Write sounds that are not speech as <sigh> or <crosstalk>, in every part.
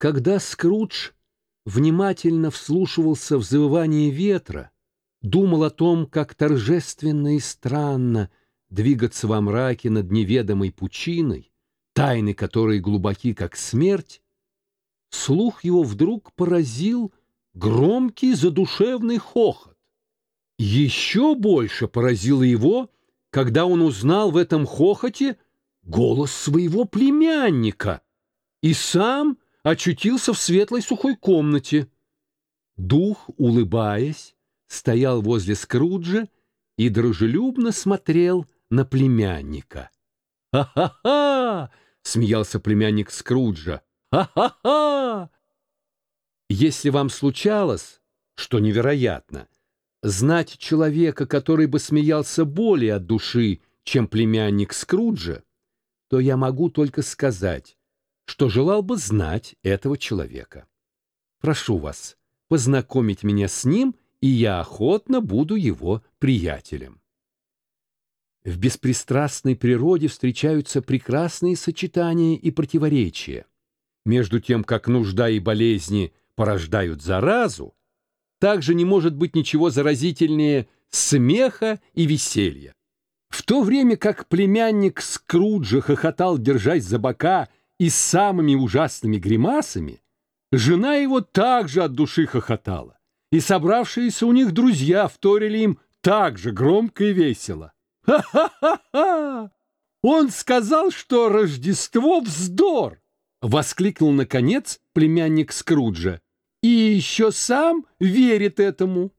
Когда Скрудж внимательно вслушивался в завывание ветра, думал о том, как торжественно и странно двигаться во мраке над неведомой пучиной, тайны которой глубоки, как смерть, слух его вдруг поразил громкий задушевный хохот. Еще больше поразило его, когда он узнал в этом хохоте голос своего племянника и сам очутился в светлой сухой комнате. Дух, улыбаясь, стоял возле Скруджа и дружелюбно смотрел на племянника. «Ха-ха-ха!» — смеялся племянник Скруджа. «Ха-ха-ха!» Если вам случалось, что невероятно, знать человека, который бы смеялся более от души, чем племянник Скруджа, то я могу только сказать, что желал бы знать этого человека. Прошу вас познакомить меня с ним, и я охотно буду его приятелем. В беспристрастной природе встречаются прекрасные сочетания и противоречия. Между тем, как нужда и болезни порождают заразу, также не может быть ничего заразительнее смеха и веселья. В то время как племянник Скруджа хохотал, держась за бока и самыми ужасными гримасами, жена его также от души хохотала, и собравшиеся у них друзья вторили им так же громко и весело. «Ха-ха-ха-ха! Он сказал, что Рождество — вздор!» — воскликнул, наконец, племянник Скруджа. «И еще сам верит этому!»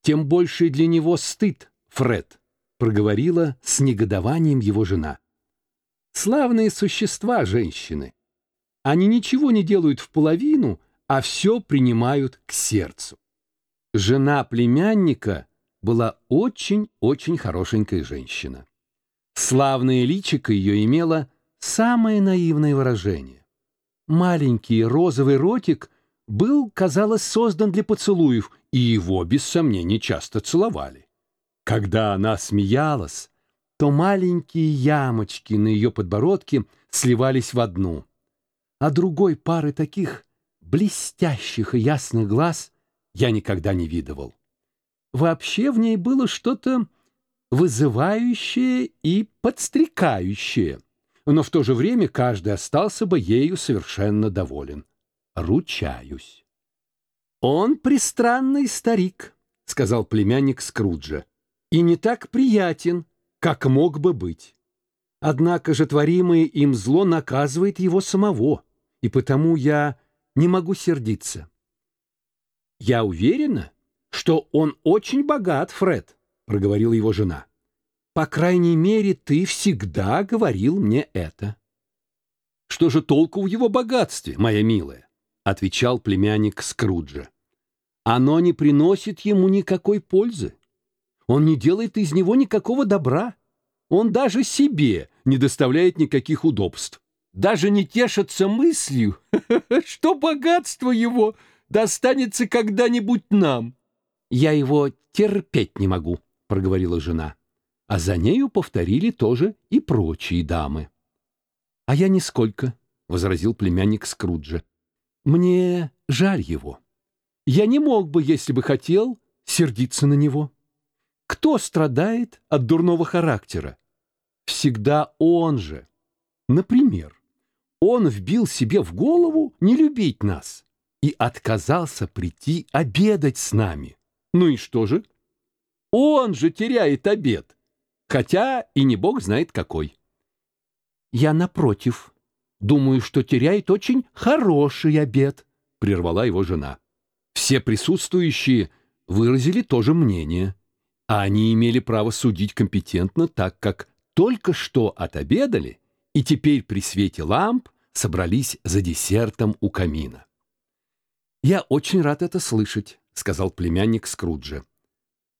«Тем больше для него стыд, Фред», — проговорила с негодованием его жена. Славные существа женщины. Они ничего не делают в половину, а все принимают к сердцу. Жена племянника была очень-очень хорошенькая женщина. Славное личико ее имело самое наивное выражение. Маленький розовый ротик был, казалось, создан для поцелуев, и его, без сомнений, часто целовали. Когда она смеялась, то маленькие ямочки на ее подбородке сливались в одну. А другой пары таких блестящих и ясных глаз я никогда не видывал. Вообще в ней было что-то вызывающее и подстрекающее, но в то же время каждый остался бы ею совершенно доволен. Ручаюсь. «Он пристранный старик», — сказал племянник Скруджа, — «и не так приятен, как мог бы быть. Однако же творимое им зло наказывает его самого, и потому я не могу сердиться. «Я уверена, что он очень богат, Фред», — проговорила его жена. «По крайней мере, ты всегда говорил мне это». «Что же толку в его богатстве, моя милая?» — отвечал племянник Скруджа. «Оно не приносит ему никакой пользы. Он не делает из него никакого добра. Он даже себе не доставляет никаких удобств. Даже не тешится мыслью, <laughs> что богатство его достанется когда-нибудь нам. Я его терпеть не могу, проговорила жена. А за нею повторили тоже и прочие дамы. А я нисколько, возразил племянник Скруджа. Мне жаль его. Я не мог бы, если бы хотел, сердиться на него. Кто страдает от дурного характера? Всегда он же. Например, он вбил себе в голову не любить нас и отказался прийти обедать с нами. Ну и что же? Он же теряет обед, хотя и не бог знает какой. Я, напротив, думаю, что теряет очень хороший обед, прервала его жена. Все присутствующие выразили то же мнение а они имели право судить компетентно, так как только что отобедали и теперь при свете ламп собрались за десертом у камина. «Я очень рад это слышать», — сказал племянник Скруджа,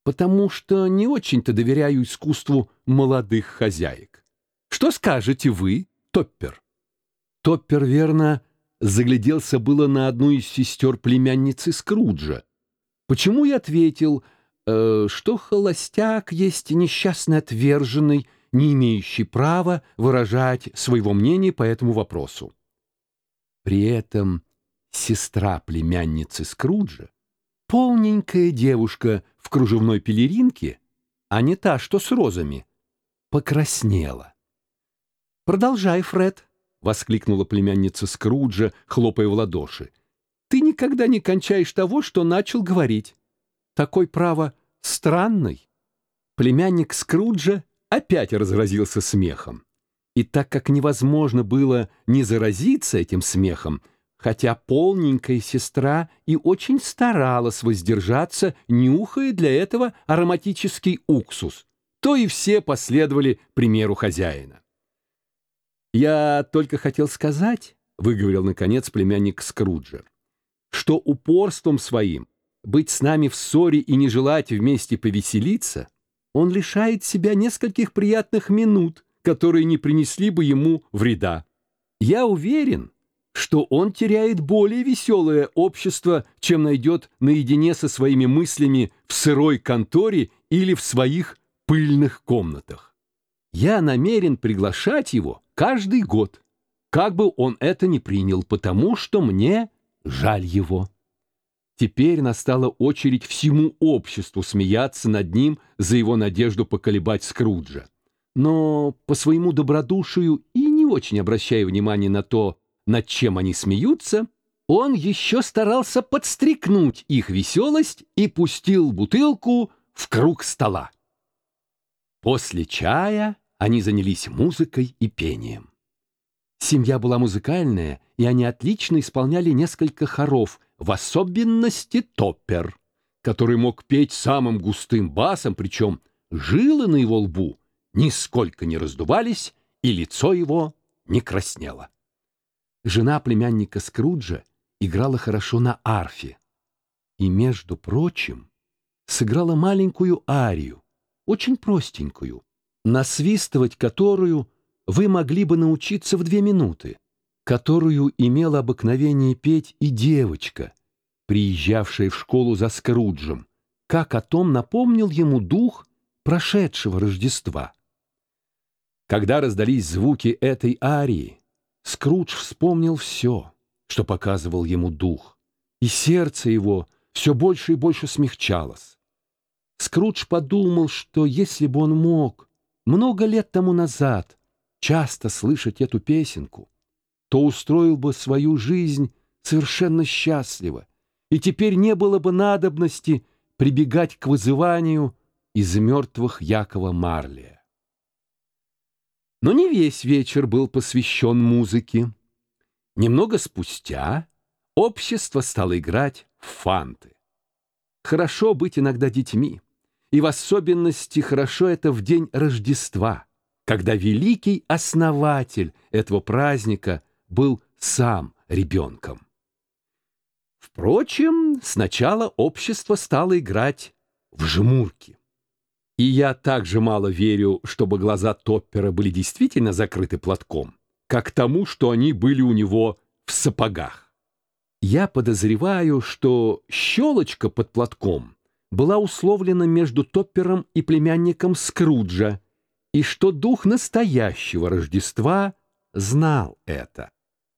«потому что не очень-то доверяю искусству молодых хозяек. Что скажете вы, Топпер?» Топпер, верно, загляделся было на одну из сестер племянницы Скруджа. Почему я ответил — э, что холостяк есть несчастный отверженный, не имеющий права выражать своего мнения по этому вопросу. При этом сестра племянницы Скруджа, полненькая девушка в кружевной пелеринке, а не та, что с розами, покраснела. «Продолжай, Фред», — воскликнула племянница Скруджа, хлопая в ладоши. «Ты никогда не кончаешь того, что начал говорить. Такой, право, странный». Племянник Скруджа опять разразился смехом. И так как невозможно было не заразиться этим смехом, хотя полненькая сестра и очень старалась воздержаться, нюхая для этого ароматический уксус, то и все последовали примеру хозяина. «Я только хотел сказать», — выговорил, наконец, племянник Скруджа, «что упорством своим быть с нами в ссоре и не желать вместе повеселиться, он лишает себя нескольких приятных минут, которые не принесли бы ему вреда. Я уверен, что он теряет более веселое общество, чем найдет наедине со своими мыслями в сырой конторе или в своих пыльных комнатах. Я намерен приглашать его каждый год, как бы он это ни принял, потому что мне жаль его. Теперь настала очередь всему обществу смеяться над ним за его надежду поколебать Скруджа. Но по своему добродушию и не очень обращая внимания на то, над чем они смеются, он еще старался подстрекнуть их веселость и пустил бутылку в круг стола. После чая они занялись музыкой и пением. Семья была музыкальная, и они отлично исполняли несколько хоров, в особенности топпер, который мог петь самым густым басом, причем жилы на его лбу нисколько не раздувались, и лицо его не краснело. Жена племянника Скруджа играла хорошо на арфе. И, между прочим, сыграла маленькую арию, очень простенькую, насвистывать которую вы могли бы научиться в две минуты, которую имела обыкновение петь и девочка, приезжавшая в школу за Скруджем, как о том напомнил ему дух прошедшего Рождества. Когда раздались звуки этой арии, Скрудж вспомнил все, что показывал ему дух, и сердце его все больше и больше смягчалось. Скрудж подумал, что если бы он мог много лет тому назад часто слышать эту песенку, то устроил бы свою жизнь совершенно счастливо, и теперь не было бы надобности прибегать к вызыванию из мертвых Якова Марлия. Но не весь вечер был посвящен музыке. Немного спустя общество стало играть в фанты. Хорошо быть иногда детьми, и в особенности хорошо это в день Рождества, когда великий основатель этого праздника был сам ребенком. Впрочем, сначала общество стало играть в жмурки. И я так же мало верю, чтобы глаза Топпера были действительно закрыты платком, как тому, что они были у него в сапогах. Я подозреваю, что щелочка под платком была условлена между Топпером и племянником Скруджа, и что дух настоящего Рождества знал это.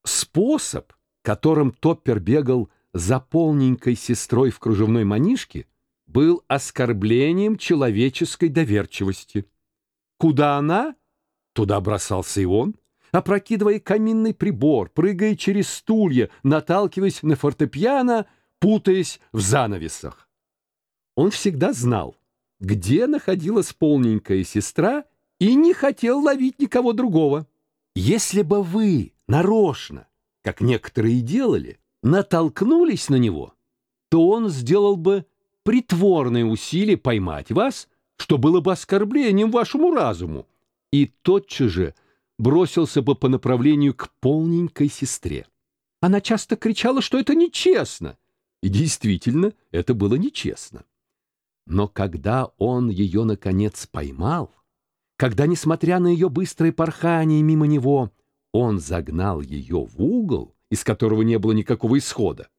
Способ, которым Топпер бегал за полненькой сестрой в кружевной манишке — был оскорблением человеческой доверчивости. Куда она? Туда бросался и он, опрокидывая каминный прибор, прыгая через стулья, наталкиваясь на фортепиано, путаясь в занавесах. Он всегда знал, где находилась полненькая сестра и не хотел ловить никого другого. Если бы вы нарочно, как некоторые делали, натолкнулись на него, то он сделал бы притворные усилия поймать вас, что было бы оскорблением вашему разуму, и тотчас же бросился бы по направлению к полненькой сестре. Она часто кричала, что это нечестно, и действительно это было нечестно. Но когда он ее, наконец, поймал, когда, несмотря на ее быстрое порхание мимо него, он загнал ее в угол, из которого не было никакого исхода,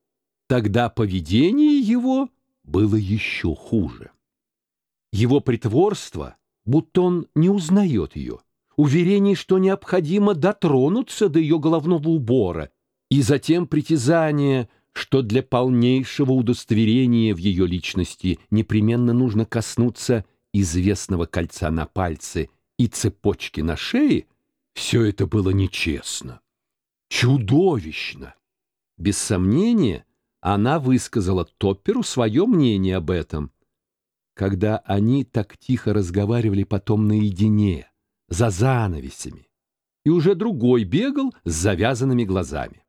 тогда поведение его было еще хуже. Его притворство, будто он не узнает ее, уверение, что необходимо дотронуться до ее головного убора, И затем притязание, что для полнейшего удостоверения в ее личности непременно нужно коснуться известного кольца на пальце и цепочки на шее, все это было нечестно, чудовищно. Без сомнения, она высказала Топперу свое мнение об этом, когда они так тихо разговаривали потом наедине, за занавесями, и уже другой бегал с завязанными глазами.